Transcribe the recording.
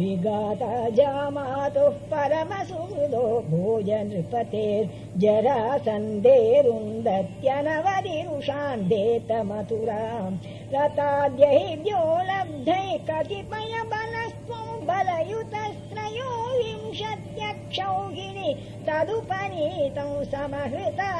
विगाता जामातुः परमसुहृदो सुन्दृदो भोज नृपतेर्जरा सन्धेरुन्दत्यनवदिषान् मथुराम् लब्धैः कतिपय बलयुतस्त्रयो विंशत्यक्षौहिणि तदुपनीतौ समहृता